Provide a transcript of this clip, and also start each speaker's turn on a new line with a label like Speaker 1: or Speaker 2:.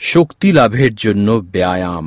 Speaker 1: শক্তি লাভের জন্য ব্যায়াম।